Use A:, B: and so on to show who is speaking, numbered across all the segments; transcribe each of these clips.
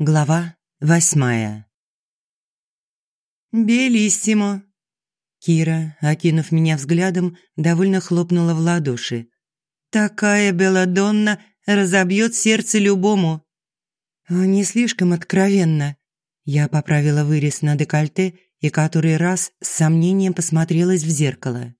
A: Глава восьмая. «Белиссимо!» Кира, окинув меня взглядом, довольно хлопнула в ладоши. «Такая Беладонна разобьет сердце любому!» «Не слишком откровенно!» Я поправила вырез на декольте и который раз с сомнением посмотрелась в зеркало.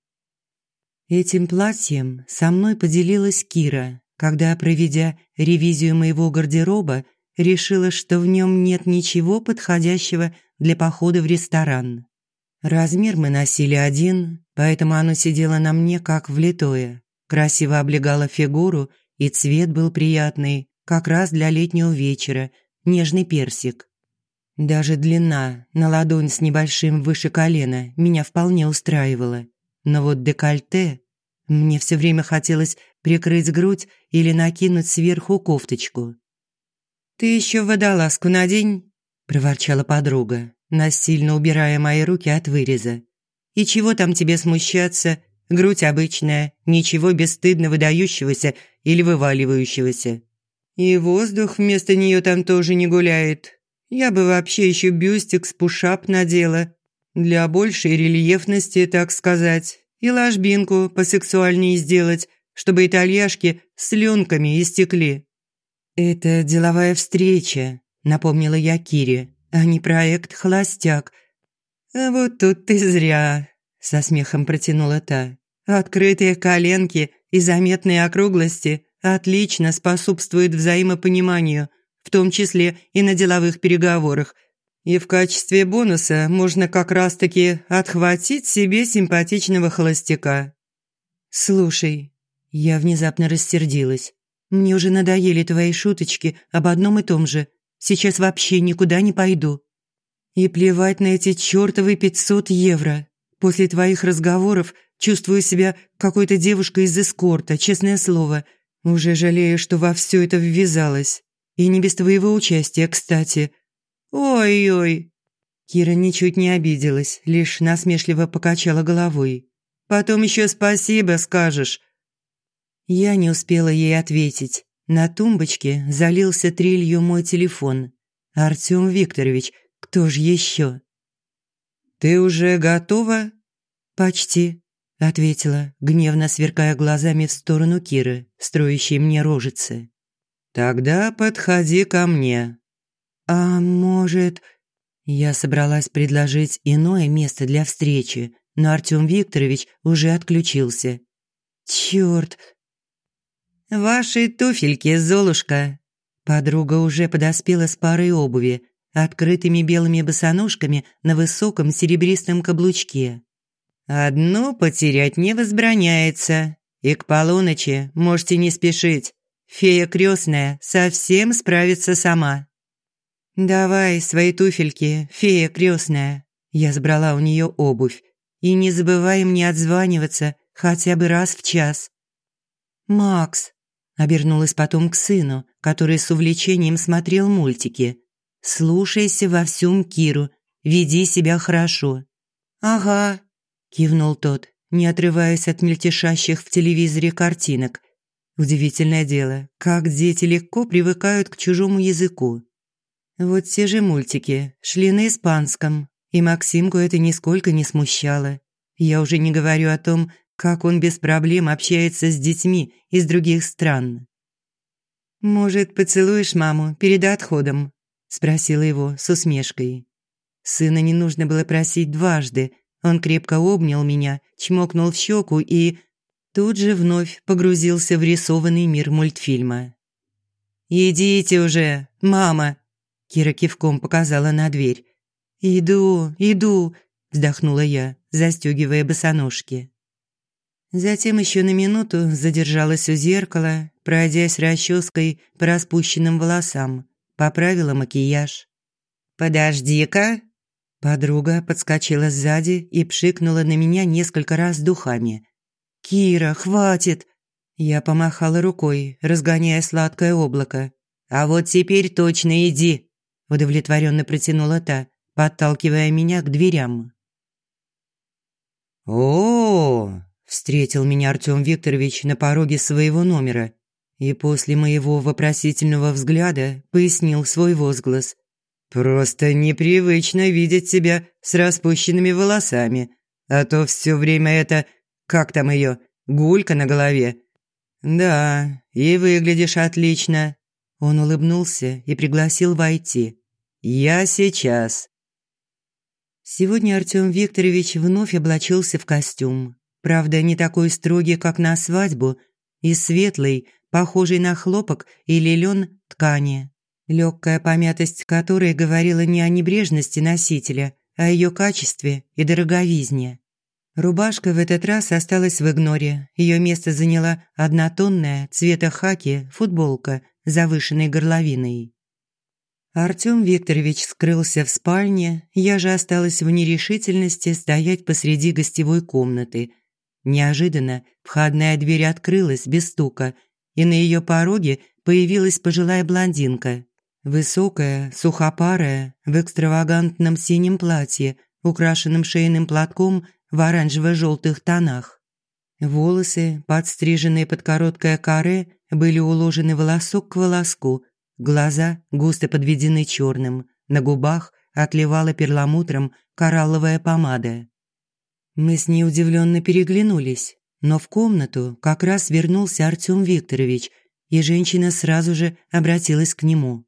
A: Этим платьем со мной поделилась Кира, когда, проведя ревизию моего гардероба, решила, что в нем нет ничего подходящего для похода в ресторан. Размер мы носили один, поэтому оно сидело на мне как влитое. Красиво облегало фигуру, и цвет был приятный, как раз для летнего вечера, нежный персик. Даже длина на ладонь с небольшим выше колена меня вполне устраивала. Но вот декольте... Мне все время хотелось прикрыть грудь или накинуть сверху кофточку. «Ты еще водолазку надень», – проворчала подруга, насильно убирая мои руки от выреза. «И чего там тебе смущаться? Грудь обычная, ничего бесстыдно выдающегося или вываливающегося. И воздух вместо нее там тоже не гуляет. Я бы вообще еще бюстик с пушап надела. Для большей рельефности, так сказать. И ложбинку посексуальнее сделать, чтобы итальяшки слюнками истекли. «Это деловая встреча», – напомнила я Кире, «а не проект «Холостяк». «А вот тут ты зря», – со смехом протянула та. «Открытые коленки и заметные округлости отлично способствуют взаимопониманию, в том числе и на деловых переговорах. И в качестве бонуса можно как раз-таки отхватить себе симпатичного холостяка». «Слушай», – я внезапно рассердилась. Мне уже надоели твои шуточки об одном и том же. Сейчас вообще никуда не пойду. И плевать на эти чертовы пятьсот евро. После твоих разговоров чувствую себя какой-то девушкой из эскорта, честное слово. Уже жалею, что во все это ввязалась. И не без твоего участия, кстати. Ой-ой. Кира ничуть не обиделась, лишь насмешливо покачала головой. Потом еще спасибо скажешь. Я не успела ей ответить. На тумбочке залился трелью мой телефон. «Артём Викторович, кто же еще?» «Ты уже готова?» «Почти», – ответила, гневно сверкая глазами в сторону Киры, строящей мне рожицы. «Тогда подходи ко мне». «А может...» Я собралась предложить иное место для встречи, но Артём Викторович уже отключился. «Чёрт, «Ваши туфельки, Золушка!» Подруга уже подоспела с парой обуви, открытыми белыми босоножками на высоком серебристом каблучке. «Одну потерять не возбраняется, и к полуночи можете не спешить. Фея крестная совсем справится сама». «Давай свои туфельки, фея крестная. Я сбрала у нее обувь. «И не забывай мне отзваниваться хотя бы раз в час». «Макс, Обернулась потом к сыну, который с увлечением смотрел мультики. «Слушайся во всем Киру, веди себя хорошо». «Ага», – кивнул тот, не отрываясь от мельтешащих в телевизоре картинок. Удивительное дело, как дети легко привыкают к чужому языку. Вот те же мультики шли на испанском, и Максимку это нисколько не смущало. Я уже не говорю о том, как он без проблем общается с детьми из других стран. «Может, поцелуешь маму перед отходом?» – спросила его с усмешкой. Сына не нужно было просить дважды. Он крепко обнял меня, чмокнул в щеку и тут же вновь погрузился в рисованный мир мультфильма. «Идите уже, мама!» – Кира кивком показала на дверь. «Иду, иду!» – вздохнула я, застегивая босоножки. Затем еще на минуту задержалась у зеркала, пройдясь расческой по распущенным волосам, поправила макияж. «Подожди-ка!» Подруга подскочила сзади и пшикнула на меня несколько раз духами. «Кира, хватит!» Я помахала рукой, разгоняя сладкое облако. «А вот теперь точно иди!» удовлетворенно протянула та, подталкивая меня к дверям. «О, Встретил меня Артём Викторович на пороге своего номера. и после моего вопросительного взгляда пояснил свой возглас. «Просто непривычно видеть тебя с распущенными волосами, а то все время это, как там ее, гулька на голове». «Да, и выглядишь отлично». Он улыбнулся и пригласил войти. «Я сейчас». Сегодня Артём Викторович вновь облачился в костюм. Правда, не такой строгий, как на свадьбу, и светлый, похожий на хлопок или лен ткани, легкая помятость которой говорила не о небрежности носителя, а о ее качестве и дороговизне. Рубашка в этот раз осталась в игноре. Ее место заняла однотонная, цвета хаки, футболка с завышенной горловиной. Артём Викторович скрылся в спальне, я же осталась в нерешительности стоять посреди гостевой комнаты. Неожиданно входная дверь открылась без стука, и на ее пороге появилась пожилая блондинка. Высокая, сухопарая, в экстравагантном синем платье, украшенном шейным платком в оранжево-желтых тонах. Волосы, подстриженные под короткое каре, были уложены волосок к волоску, глаза густо подведены черным, на губах отливала перламутром коралловая помада. Мы с ней удивленно переглянулись. Но в комнату как раз вернулся Артём Викторович, и женщина сразу же обратилась к нему.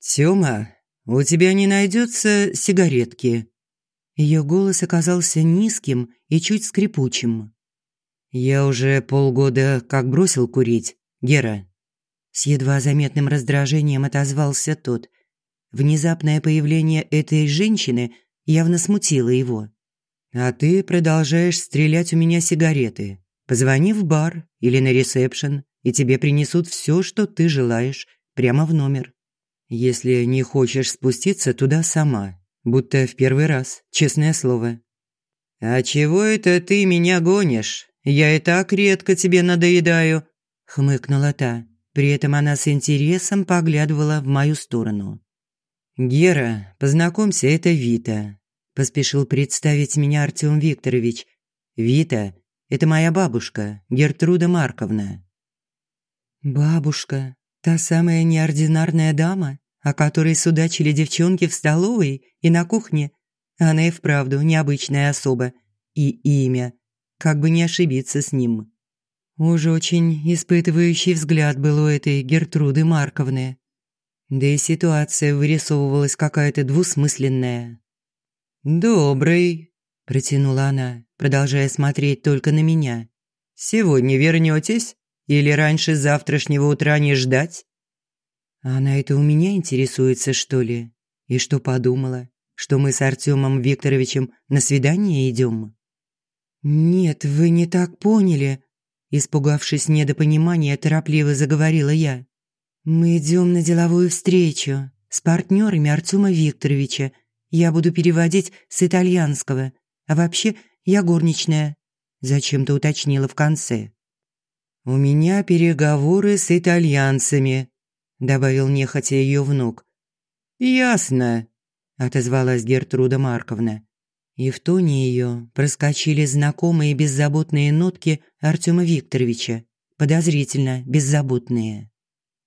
A: «Тёма, у тебя не найдется сигаретки?» Ее голос оказался низким и чуть скрипучим. «Я уже полгода как бросил курить, Гера». С едва заметным раздражением отозвался тот. Внезапное появление этой женщины явно смутило его. А ты продолжаешь стрелять у меня сигареты. Позвони в бар или на ресепшн, и тебе принесут все, что ты желаешь, прямо в номер. Если не хочешь спуститься туда сама, будто в первый раз, честное слово. А чего это ты меня гонишь? Я и так редко тебе надоедаю, хмыкнула та. При этом она с интересом поглядывала в мою сторону. Гера, познакомься, это Вита поспешил представить меня Артём Викторович. «Вита, это моя бабушка, Гертруда Марковна». «Бабушка, та самая неординарная дама, о которой судачили девчонки в столовой и на кухне. Она и вправду необычная особа. И имя. Как бы не ошибиться с ним». Уж очень испытывающий взгляд был у этой Гертруды Марковны. Да и ситуация вырисовывалась какая-то двусмысленная. «Добрый», – протянула она, продолжая смотреть только на меня. «Сегодня вернётесь? Или раньше завтрашнего утра не ждать?» Она это у меня интересуется, что ли? И что подумала? Что мы с Артёмом Викторовичем на свидание идём? «Нет, вы не так поняли», – испугавшись недопонимания, торопливо заговорила я. «Мы идём на деловую встречу с партнёрами Артёма Викторовича я буду переводить с итальянского. А вообще, я горничная. Зачем-то уточнила в конце. «У меня переговоры с итальянцами», – добавил нехотя ее внук. «Ясно», – отозвалась Гертруда Марковна. И в тоне ее проскочили знакомые беззаботные нотки Артема Викторовича, подозрительно беззаботные.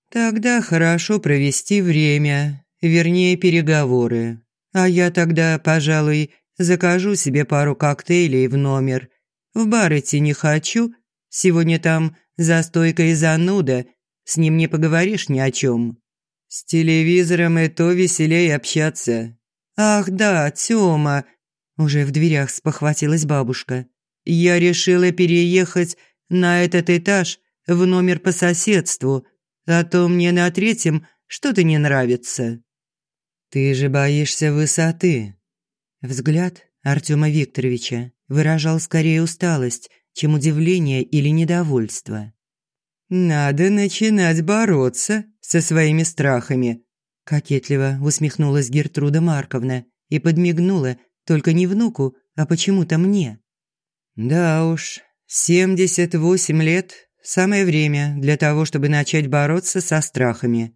A: «Тогда хорошо провести время, вернее, переговоры. А я тогда, пожалуй, закажу себе пару коктейлей в номер. В бар идти не хочу. Сегодня там за стойкой зануда. С ним не поговоришь ни о чем. С телевизором и то веселее общаться. Ах да, Тёма. Уже в дверях спохватилась бабушка. Я решила переехать на этот этаж в номер по соседству, а то мне на третьем что-то не нравится. «Ты же боишься высоты». Взгляд Артема Викторовича выражал скорее усталость, чем удивление или недовольство. «Надо начинать бороться со своими страхами», – кокетливо усмехнулась Гертруда Марковна и подмигнула только не внуку, а почему-то мне. «Да уж, семьдесят восемь лет – самое время для того, чтобы начать бороться со страхами»,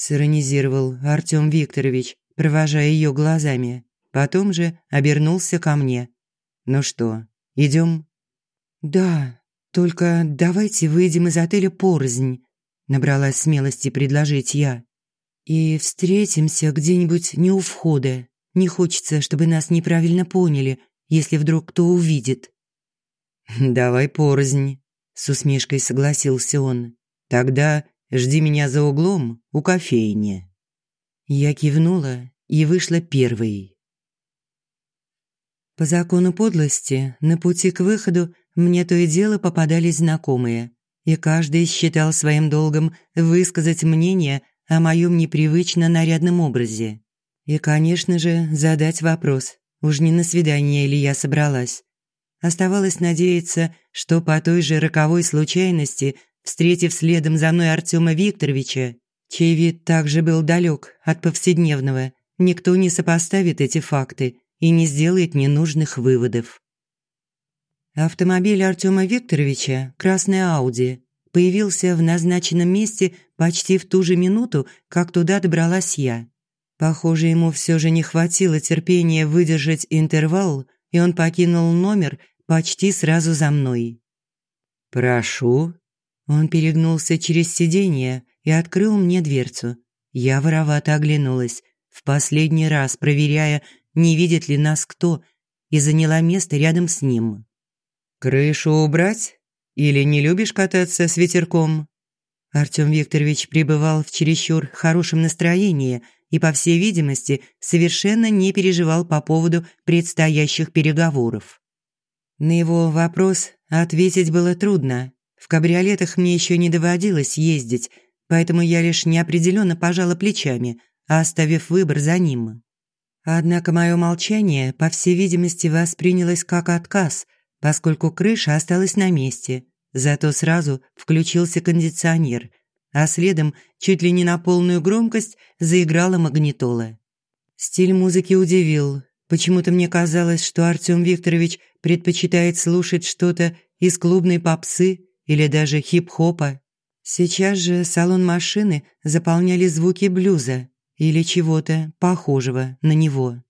A: сиронизировал Артём Викторович, провожая её глазами. Потом же обернулся ко мне. «Ну что, идём?» «Да, только давайте выйдем из отеля порознь», набралась смелости предложить я. «И встретимся где-нибудь не у входа. Не хочется, чтобы нас неправильно поняли, если вдруг кто увидит». «Давай порознь», – с усмешкой согласился он. «Тогда жди меня за углом у кофейни». Я кивнула и вышла первой. По закону подлости, на пути к выходу мне то и дело попадались знакомые, и каждый считал своим долгом высказать мнение о моем непривычно нарядном образе. И, конечно же, задать вопрос, уж не на свидание ли я собралась. Оставалось надеяться, что по той же роковой случайности, встретив следом за мной Артема Викторовича, чей вид также был далек от повседневного, никто не сопоставит эти факты и не сделает ненужных выводов. Автомобиль Артема Викторовича, красный Ауди, появился в назначенном месте почти в ту же минуту, как туда добралась я. Похоже, ему все же не хватило терпения выдержать интервал, и он покинул номер почти сразу за мной. «Прошу». Он перегнулся через сиденье и открыл мне дверцу. Я воровато оглянулась, в последний раз проверяя, не видит ли нас кто, и заняла место рядом с ним. «Крышу убрать? Или не любишь кататься с ветерком?» Артём Викторович пребывал в чересчур хорошем настроении и, по всей видимости, совершенно не переживал по поводу предстоящих переговоров. На его вопрос ответить было трудно. В кабриолетах мне еще не доводилось ездить, поэтому я лишь неопределенно пожала плечами, оставив выбор за ним. Однако мое молчание, по всей видимости, воспринялось как отказ, поскольку крыша осталась на месте, зато сразу включился кондиционер, а следом, чуть ли не на полную громкость, заиграла магнитола. Стиль музыки удивил. Почему-то мне казалось, что Артём Викторович предпочитает слушать что-то из клубной попсы или даже хип-хопа. Сейчас же салон машины заполняли звуки блюза, или чего-то похожего на него.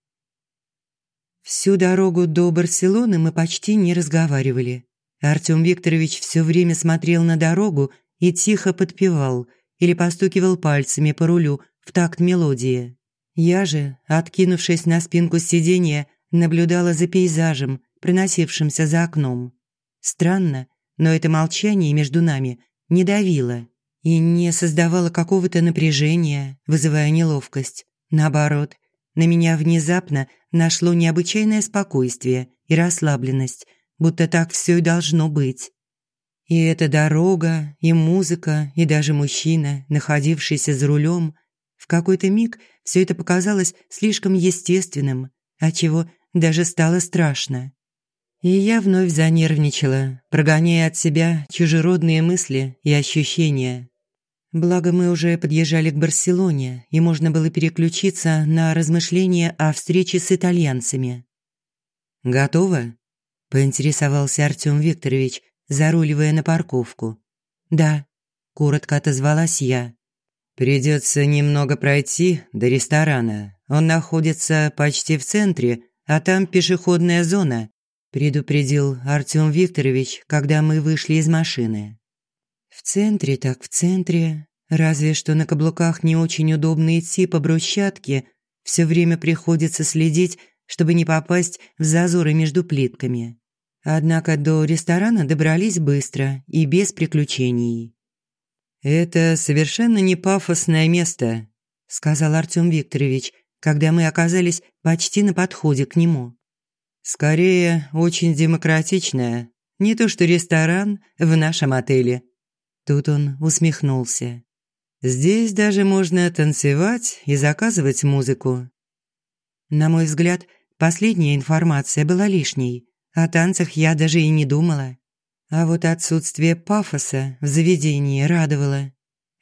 A: Всю дорогу до Барселоны мы почти не разговаривали. Артём Викторович все время смотрел на дорогу и тихо подпевал или постукивал пальцами по рулю в такт мелодии. Я же, откинувшись на спинку сиденья, наблюдала за пейзажем, проносившимся за окном. Странно, но это молчание между нами не давило и не создавала какого-то напряжения, вызывая неловкость. Наоборот, на меня внезапно нашло необычайное спокойствие и расслабленность, будто так все и должно быть. И эта дорога, и музыка, и даже мужчина, находившийся за рулем, в какой-то миг все это показалось слишком естественным, отчего даже стало страшно. И я вновь занервничала, прогоняя от себя чужеродные мысли и ощущения, Благо мы уже подъезжали к Барселоне, и можно было переключиться на размышления о встрече с итальянцами. «Готово?» – поинтересовался Артём Викторович, заруливая на парковку. «Да», – коротко отозвалась я. «Придётся немного пройти до ресторана. Он находится почти в центре, а там пешеходная зона», – предупредил Артём Викторович, когда мы вышли из машины. В центре так в центре, разве что на каблуках не очень удобно идти по брусчатке, все время приходится следить, чтобы не попасть в зазоры между плитками. Однако до ресторана добрались быстро и без приключений. «Это совершенно не пафосное место», – сказал Артём Викторович, когда мы оказались почти на подходе к нему. «Скорее, очень демократичное. Не то что ресторан в нашем отеле. Тут он усмехнулся. «Здесь даже можно танцевать и заказывать музыку». На мой взгляд, последняя информация была лишней. О танцах я даже и не думала. А вот отсутствие пафоса в заведении радовало.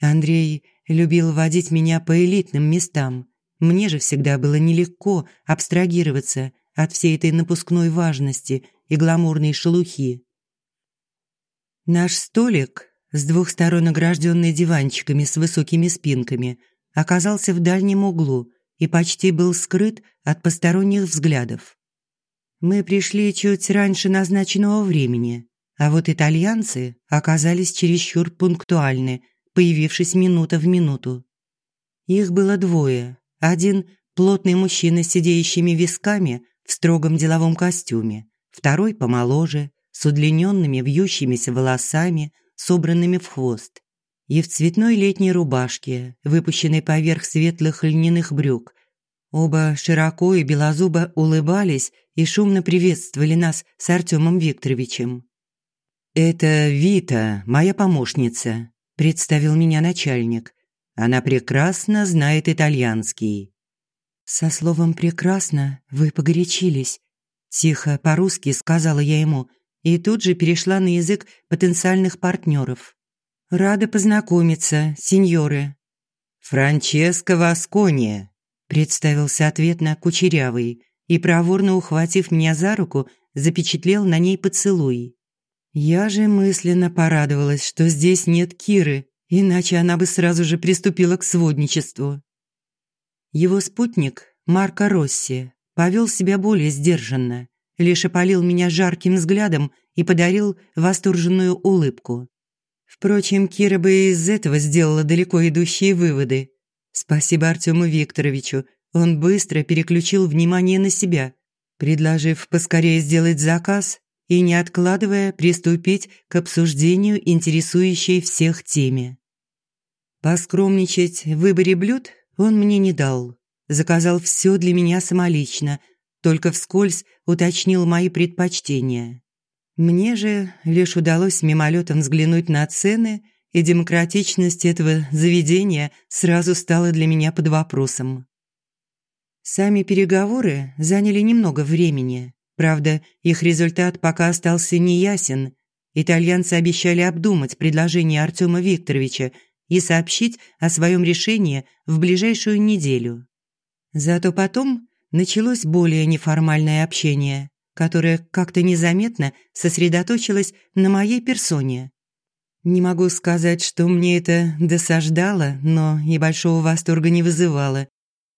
A: Андрей любил водить меня по элитным местам. Мне же всегда было нелегко абстрагироваться от всей этой напускной важности и гламурной шелухи. Наш столик с двух сторон огражденный диванчиками с высокими спинками, оказался в дальнем углу и почти был скрыт от посторонних взглядов. Мы пришли чуть раньше назначенного времени, а вот итальянцы оказались чересчур пунктуальны, появившись минута в минуту. Их было двое. Один – плотный мужчина с сидеющими висками в строгом деловом костюме. Второй – помоложе, с удлиненными вьющимися волосами, собранными в хвост. И в цветной летней рубашке, выпущенной поверх светлых льняных брюк. Оба широко и белозубо улыбались и шумно приветствовали нас с Артемом Викторовичем. «Это Вита, моя помощница», – представил меня начальник. «Она прекрасно знает итальянский». «Со словом «прекрасно» вы погорячились», – тихо по-русски сказала я ему и тут же перешла на язык потенциальных партнеров. «Рада познакомиться, сеньоры».
B: «Франческо Васкония», – представился ответно Кучерявый и, проворно ухватив меня за руку, запечатлел на ней поцелуй.
A: Я же мысленно порадовалась, что здесь нет Киры, иначе она бы сразу же приступила к сводничеству. Его спутник, Марко Росси, повел себя более сдержанно, лишь опалил меня жарким взглядом и подарил восторженную улыбку. Впрочем, Кира бы из этого сделала далеко идущие выводы. Спасибо Артему Викторовичу, он быстро переключил внимание на себя, предложив поскорее сделать заказ и, не откладывая, приступить к обсуждению интересующей всех теме. Поскромничать в выборе блюд он мне не дал. Заказал все для меня самолично, только вскользь уточнил мои предпочтения. Мне же лишь удалось мимолетом взглянуть на цены, и демократичность этого заведения сразу стала для меня под вопросом. Сами переговоры заняли немного времени, Правда, их результат пока остался неясен. Итальянцы обещали обдумать предложение Артема Викторовича и сообщить о своем решении в ближайшую неделю. Зато потом началось более неформальное общение, которое как-то незаметно сосредоточилось на моей персоне. Не могу сказать, что мне это досаждало, но и большого восторга не вызывало.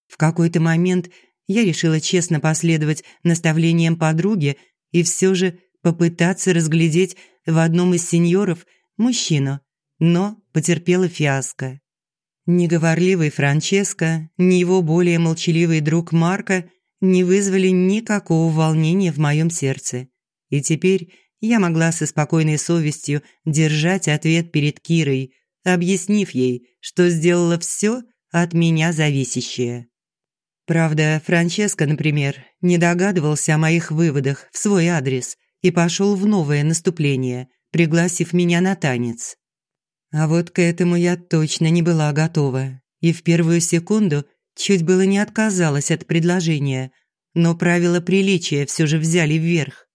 A: В какой-то момент я решила честно последовать наставлениям подруги и все же попытаться разглядеть в одном из сеньоров мужчину, но потерпела фиаско. Ни говорливый Франческо, ни его более молчаливый друг Марко не вызвали никакого волнения в моем сердце. И теперь я могла со спокойной совестью держать ответ перед Кирой, объяснив ей, что сделала все от меня зависящее. Правда, Франческо, например, не догадывался о моих выводах в свой адрес и пошел в новое наступление, пригласив меня на танец. А вот к этому я точно не была готова и в первую секунду чуть было не отказалась от предложения, но правила приличия все же взяли вверх.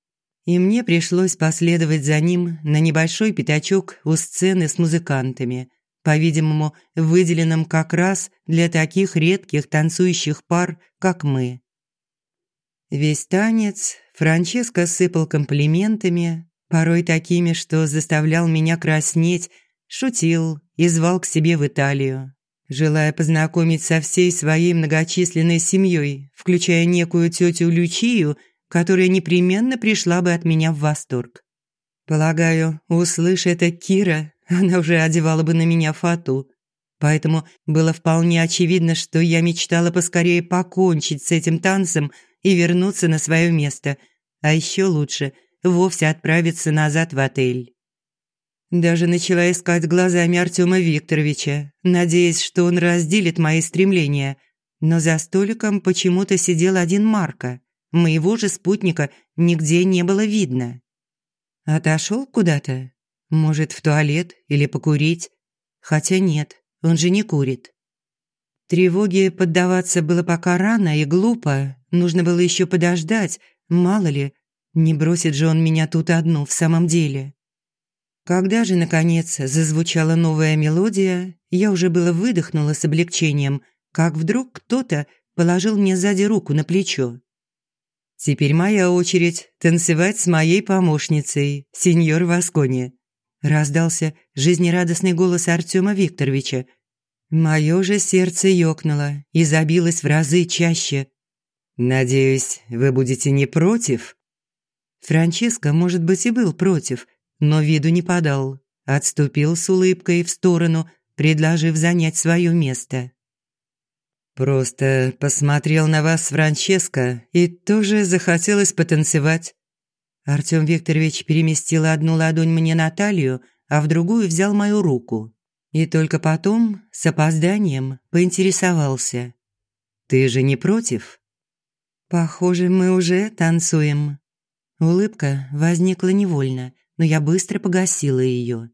A: И мне пришлось последовать за ним на небольшой пятачок у сцены с музыкантами, по-видимому, выделенном как раз для таких редких танцующих пар, как мы. Весь танец Франческо сыпал комплиментами, порой такими, что заставлял меня краснеть, шутил и звал к себе в Италию, желая познакомить со всей своей многочисленной семьей, включая некую тетю Лючию, которая непременно пришла бы от меня в восторг. Полагаю, услышь это Кира, она уже одевала бы на меня фату. Поэтому было вполне очевидно, что я мечтала поскорее покончить с этим танцем и вернуться на свое место, а еще лучше вовсе отправиться назад в отель. Даже начала искать глазами Артема Викторовича, надеясь, что он разделит мои стремления. Но за столиком почему-то сидел один Марко. Моего же спутника нигде не было видно. Отошел куда-то? Может, в туалет или покурить? Хотя нет, он же не курит. Тревоге поддаваться было пока рано и глупо. Нужно было еще подождать, мало ли, не бросит же он меня тут одну в самом деле. Когда же, наконец, зазвучала новая мелодия, я уже было выдохнула с облегчением, как вдруг кто-то положил мне сзади руку на плечо. «Теперь моя очередь танцевать с моей помощницей, сеньор Васкони», раздался жизнерадостный голос Артема Викторовича. Мое же сердце ёкнуло и забилось в разы чаще. «Надеюсь, вы будете не против?» Франческо, может быть, и был против, но виду не подал. Отступил с улыбкой в сторону, предложив занять свое место.
B: «Просто посмотрел на вас Франческо и тоже захотелось потанцевать».
A: Артём Викторович переместил одну ладонь мне на талию, а в другую взял мою руку. И только потом, с опозданием, поинтересовался. «Ты же не против?» «Похоже, мы уже танцуем». Улыбка возникла невольно, но я быстро погасила её.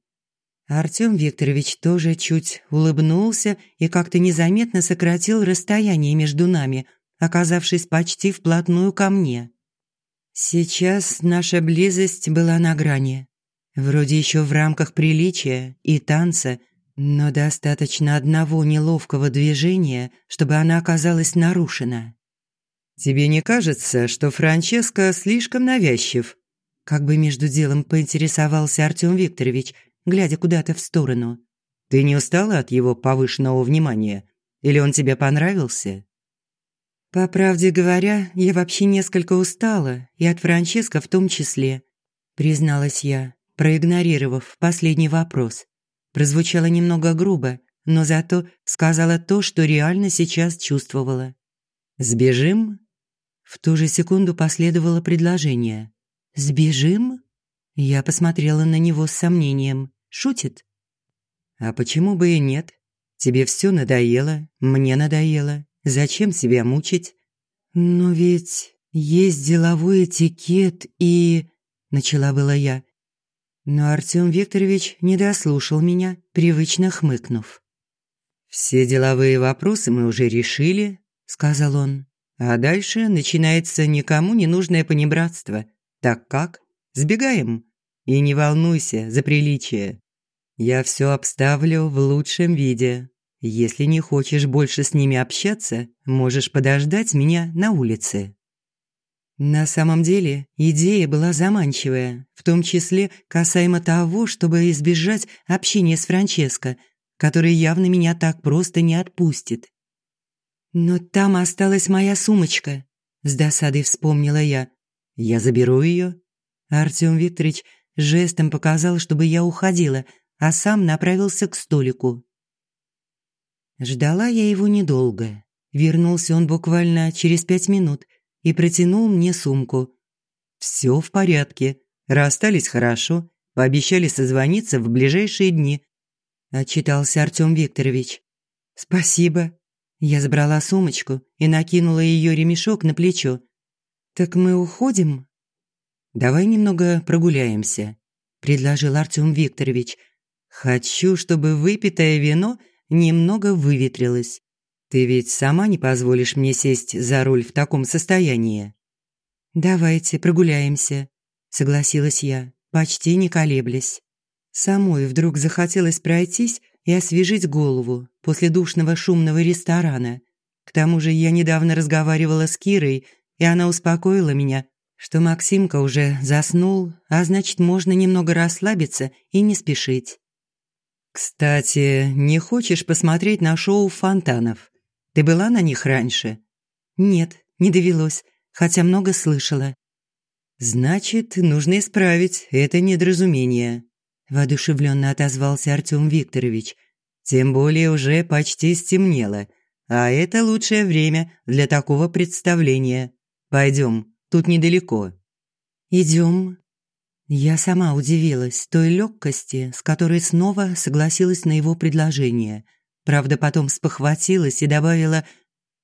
A: Артём Викторович тоже чуть улыбнулся и как-то незаметно сократил расстояние между нами, оказавшись почти вплотную ко мне. Сейчас наша близость была на грани. Вроде ещё в рамках приличия и танца, но достаточно одного неловкого движения, чтобы она оказалась нарушена.
B: «Тебе не кажется, что Франческо слишком навязчив?»
A: Как бы между делом поинтересовался Артём Викторович – глядя куда-то в сторону.
B: «Ты не устала от его повышенного внимания? Или он тебе понравился?»
A: «По правде говоря, я вообще несколько устала, и от Франческо в том числе», призналась я, проигнорировав последний вопрос. Прозвучало немного грубо, но зато сказала то, что реально сейчас чувствовала.
B: «Сбежим?»
A: В ту же секунду последовало предложение. «Сбежим?» Я посмотрела на него с сомнением. Шутит?
B: А почему бы и нет? Тебе все надоело, мне надоело. Зачем себя мучить?
A: Но ведь есть деловой этикет и... Начала была я. Но Артём Викторович не дослушал меня, привычно хмыкнув.
B: «Все деловые вопросы мы уже решили», — сказал он. «А дальше начинается никому не нужное понебратство. Так как?» Сбегаем. И не волнуйся за приличие. Я все обставлю в лучшем виде. Если не хочешь больше с ними общаться, можешь подождать меня на улице».
A: На самом деле, идея была заманчивая, в том числе касаемо того, чтобы избежать общения с Франческо, который явно меня так просто не отпустит. «Но там осталась моя сумочка», – с досадой вспомнила я.
B: «Я заберу ее.
A: Артём Викторович жестом показал, чтобы я уходила, а сам направился к столику. Ждала я его недолго. Вернулся он буквально через пять минут и протянул мне сумку.
B: «Всё в порядке. Расстались хорошо. Пообещали созвониться в ближайшие дни», – отчитался Артём Викторович.
A: «Спасибо». Я забрала сумочку и накинула её ремешок на плечо. «Так мы уходим?»
B: «Давай немного прогуляемся», – предложил Артём Викторович. «Хочу, чтобы выпитое вино немного выветрилось. Ты ведь сама не позволишь мне сесть за руль в таком состоянии».
A: «Давайте прогуляемся», – согласилась я, почти не колеблясь. Самой вдруг захотелось пройтись и освежить голову после душного шумного ресторана. К тому же я недавно разговаривала с Кирой, и она успокоила меня, что Максимка уже заснул, а значит, можно немного расслабиться и не спешить.
B: «Кстати, не хочешь посмотреть на шоу фонтанов? Ты была на них раньше?»
A: «Нет, не довелось, хотя много слышала».
B: «Значит, нужно исправить это недоразумение», – воодушевленно отозвался Артём Викторович. «Тем более уже почти стемнело, а это лучшее время для такого представления. Пойдем, Тут недалеко».
A: «Идем». Я сама удивилась той легкости, с которой снова согласилась на его предложение. Правда, потом спохватилась и добавила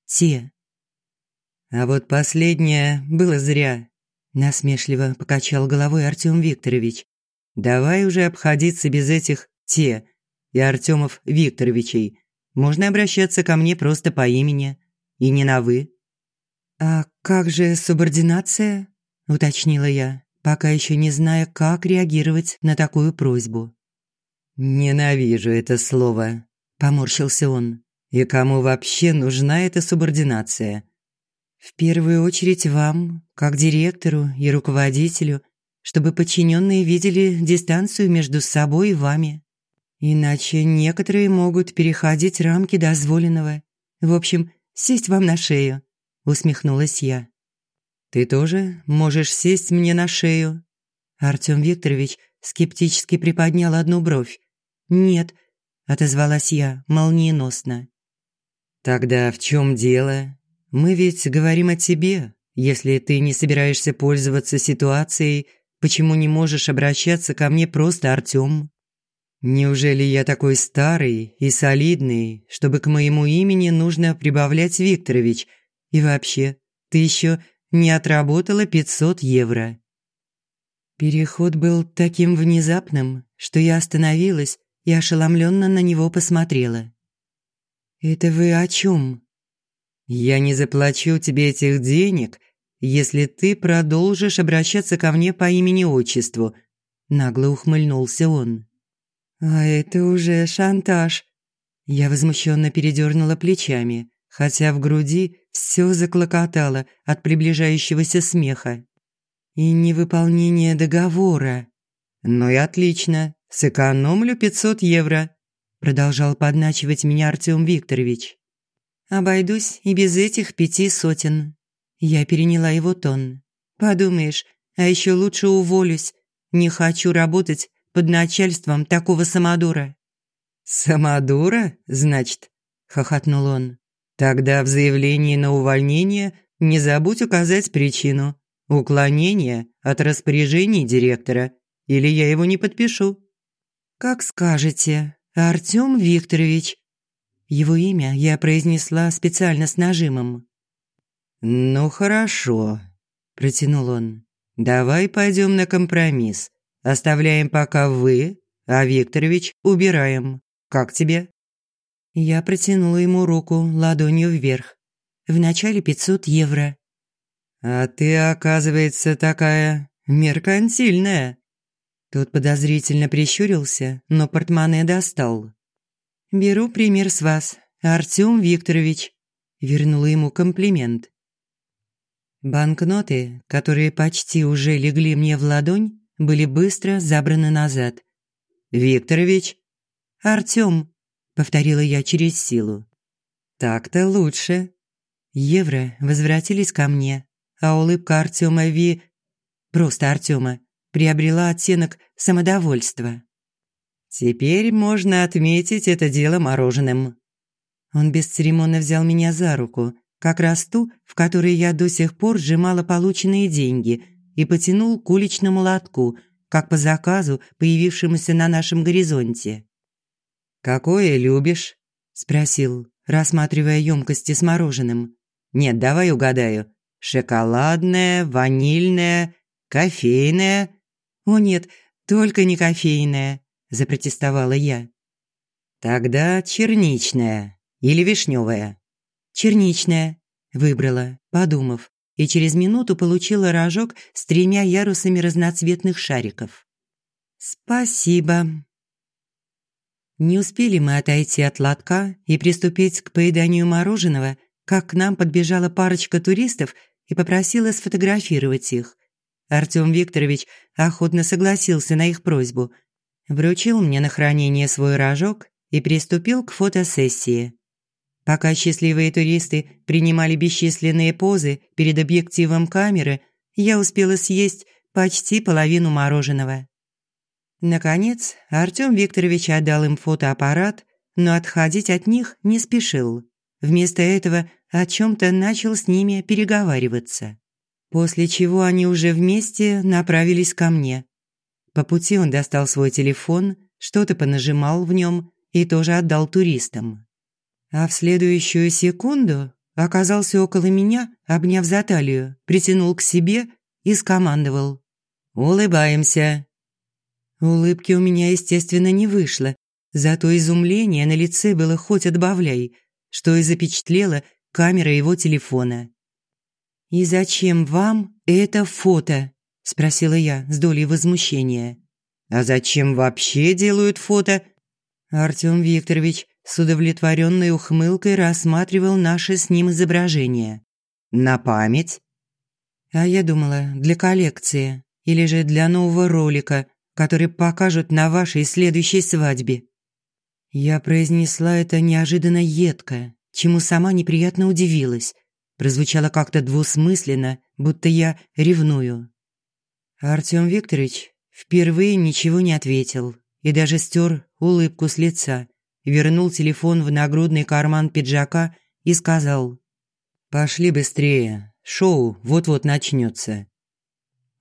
A: «те».
B: «А вот последнее было зря», – насмешливо покачал головой Артём Викторович. «Давай уже обходиться без этих «те» и Артёмов Викторовичей. Можно обращаться ко мне просто по имени. И не на «вы».
A: «А как же субординация?» – уточнила я, пока еще не зная, как реагировать на такую просьбу.
B: «Ненавижу это слово», – поморщился он. «И кому вообще нужна эта субординация?»
A: «В первую очередь вам, как директору и руководителю, чтобы подчиненные видели дистанцию между собой и вами. Иначе некоторые могут переходить рамки дозволенного. В общем, сесть вам на шею усмехнулась я.
B: Ты тоже можешь сесть мне на шею.
A: Артём Викторович скептически приподнял одну бровь. Нет, отозвалась я молниеносно.
B: «Тогда в чем дело? Мы ведь говорим о тебе. Если ты не собираешься пользоваться ситуацией, почему не можешь обращаться ко мне просто Артём? Неужели я такой старый и солидный, чтобы к моему имени нужно прибавлять Викторович? И вообще, ты еще не отработала 500 евро?» Переход был таким внезапным, что я остановилась и ошеломленно на него посмотрела. «Это вы о чем? «Я не заплачу тебе этих денег, если ты продолжишь обращаться ко мне по имени-отчеству», нагло ухмыльнулся он. «А это уже шантаж». Я возмущенно передернула плечами, хотя в груди все заклокотало от приближающегося смеха. «И невыполнение договора». «Ну и отлично, сэкономлю 500 евро», продолжал подначивать меня Артём Викторович. «Обойдусь и без этих пяти сотен». Я переняла его тон. «Подумаешь, а еще лучше уволюсь. Не хочу работать под начальством такого самодура». «Самодура, значит?» – хохотнул он. «Тогда в заявлении на увольнение не забудь указать причину. Уклонение от распоряжений директора, или я его не подпишу».
A: «Как скажете», Артём Викторович. Его имя я произнесла специально с нажимом.
B: «Ну хорошо», – протянул он. «Давай пойдем на компромисс. Оставляем пока вы, а Викторович убираем. Как тебе?»
A: Я протянула ему руку ладонью вверх. Вначале пятьсот евро.
B: «А ты, оказывается, такая меркантильная»,
A: тот подозрительно прищурился, но портмоне достал. «Беру пример с вас, Артём Викторович», – вернула ему комплимент. Банкноты, которые почти уже легли мне в ладонь, были быстро забраны назад.
B: «Викторович?»
A: «Артём», – повторила я через силу.
B: «Так-то лучше».
A: Евро возвратились ко мне, а улыбка Артёма Ви... Просто Артёма приобрела оттенок самодовольства.
B: «Теперь можно отметить это дело мороженым».
A: Он бесцеремонно взял меня за руку, как раз ту, в которой я до сих пор сжимала полученные деньги, и потянул к уличному лотку, как по заказу, появившемуся на нашем горизонте.
B: «Какое любишь?» – спросил, рассматривая емкости с мороженым. «Нет, давай угадаю. Шоколадное, ванильное, кофейное
A: «О нет, только не кофейная», – запротестовала я.
B: «Тогда черничная или вишневая?»
A: «Черничная», – выбрала, подумав, и через минуту получила рожок с тремя ярусами разноцветных шариков. «Спасибо». Не успели мы отойти от лотка и приступить к поеданию мороженого, как к нам подбежала парочка туристов и попросила сфотографировать их. Артём Викторович охотно согласился на их просьбу, вручил мне на хранение свой рожок и приступил к фотосессии. Пока счастливые туристы принимали бесчисленные позы перед объективом камеры, я успела съесть почти половину мороженого. Наконец, Артём Викторович отдал им фотоаппарат, но отходить от них не спешил. Вместо этого о чём-то начал с ними переговариваться после чего они уже вместе направились ко мне. По пути он достал свой телефон, что-то понажимал в нем и тоже отдал туристам. А в следующую секунду оказался около меня, обняв за талию, притянул к себе и скомандовал. «Улыбаемся». Улыбки у меня, естественно, не вышло, зато изумление на лице было хоть отбавляй, что и запечатлела камера его телефона. «И зачем вам это фото?» – спросила я с долей возмущения.
B: «А зачем вообще делают фото?»
A: Артём Викторович с удовлетворенной ухмылкой рассматривал наше с ним изображение.
B: «На память?»
A: А я думала, для коллекции или же для нового ролика, который покажут на вашей следующей свадьбе. Я произнесла это неожиданно едко, чему сама неприятно удивилась – прозвучало как-то двусмысленно, будто я ревную. Артём Викторович впервые ничего не ответил и даже стер улыбку с лица, вернул телефон в нагрудный карман пиджака и сказал «Пошли быстрее, шоу вот-вот начнется».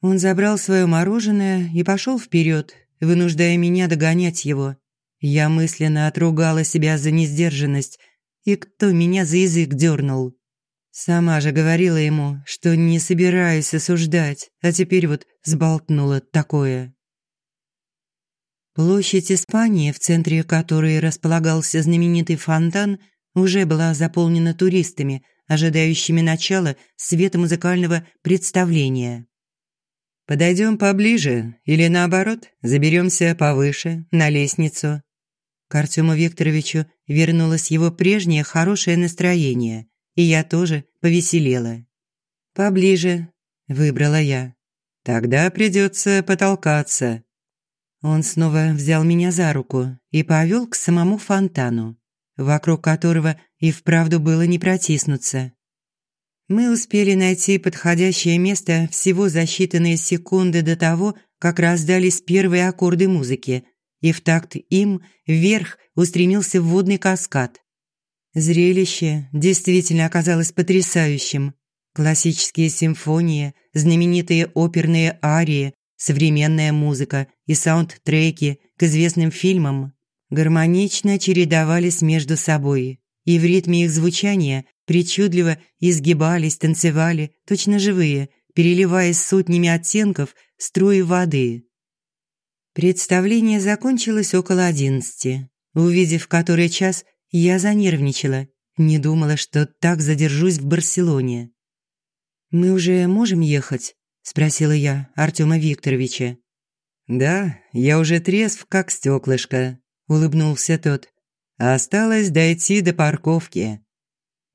A: Он забрал свое мороженое и пошел вперед, вынуждая меня догонять его. Я мысленно отругала себя за несдержанность. И кто меня за язык дернул? Сама же говорила ему, что не собираюсь осуждать, а теперь вот сболтнула такое. Площадь Испании, в центре которой располагался знаменитый фонтан, уже была заполнена туристами, ожидающими начала светомузыкального представления. «Подойдем поближе или, наоборот, заберемся повыше, на лестницу?» К Артему Викторовичу вернулось его прежнее хорошее настроение, и я тоже повеселела. «Поближе», – выбрала я. «Тогда придется потолкаться», он снова взял меня за руку и повел к самому фонтану, вокруг которого и вправду было не протиснуться. Мы успели найти подходящее место всего за считанные секунды до того, как раздались первые аккорды музыки, и в такт им вверх устремился водный каскад. Зрелище действительно оказалось потрясающим. Классические симфонии, знаменитые оперные арии, современная музыка и саундтреки к известным фильмам гармонично чередовались между собой, и в ритме их звучания причудливо изгибались, танцевали, точно живые, переливаясь сотнями оттенков струи воды. Представление закончилось около одиннадцати. Увидев который час, я занервничала, не думала, что так задержусь в Барселоне. «Мы уже можем ехать?» спросила я Артема Викторовича. Да, я уже трезв, как стеклышко, улыбнулся тот. Осталось дойти до парковки.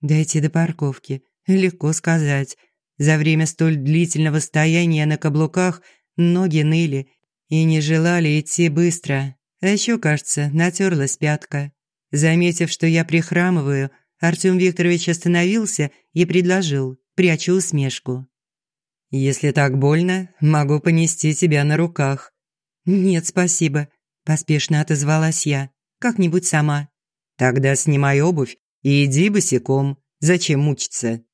A: Дойти до парковки. Легко сказать. За время столь длительного стояния на каблуках ноги ныли и не желали идти быстро. А еще, кажется, натерлась пятка. Заметив, что я прихрамываю, Артем Викторович остановился и предложил, пряча усмешку. Если так больно, могу понести тебя на руках». «Нет, спасибо», – поспешно отозвалась я. «Как-нибудь сама». «Тогда снимай обувь и иди босиком. Зачем мучиться?»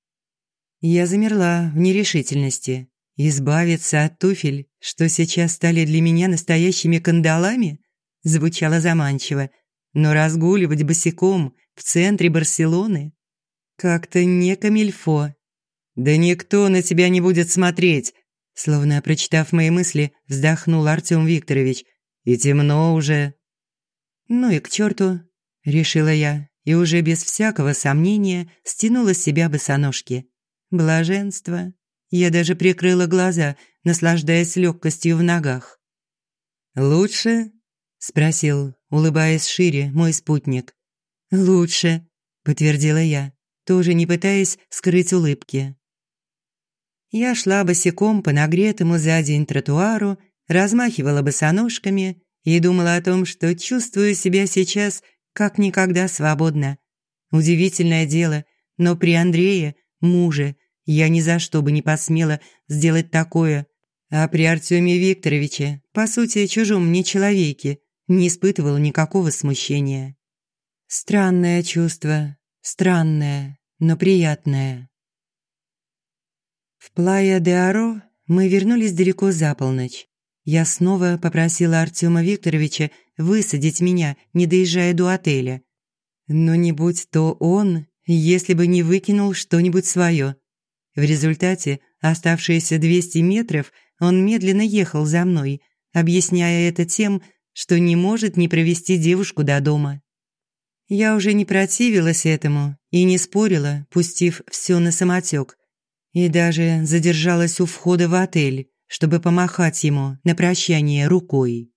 A: Я замерла в нерешительности. Избавиться от туфель, что сейчас стали для меня настоящими кандалами, звучало заманчиво. Но разгуливать босиком в центре Барселоны как-то не камильфо. «Да никто на тебя не будет смотреть!» Словно прочитав мои мысли, вздохнул Артём Викторович. «И темно уже». «Ну и к черту!» – решила я, и уже без всякого сомнения стянула с себя босоножки. Блаженство. Я даже прикрыла глаза, наслаждаясь легкостью в ногах. «Лучше?» – спросил, улыбаясь шире, мой спутник. «Лучше», – подтвердила я, тоже не пытаясь скрыть улыбки. Я шла босиком по нагретому за день тротуару, размахивала босоножками и думала о том, что чувствую себя сейчас как никогда свободно. Удивительное дело, но при Андрее, муже, я ни за что бы не посмела сделать такое. А при Артёме Викторовиче, по сути, чужом мне человеке, не испытывала никакого смущения. Странное чувство, странное, но приятное. В Плая-де-Аро мы вернулись далеко за полночь. Я снова попросила Артема Викторовича высадить меня, не доезжая до отеля. Но не будь то он, если бы не выкинул что-нибудь свое. В результате оставшиеся 200 метров он медленно ехал за мной, объясняя это тем, что не может не провести девушку до дома. Я уже не противилась этому и не спорила, пустив все на самотек и даже задержалась у входа в отель, чтобы помахать ему на прощание рукой.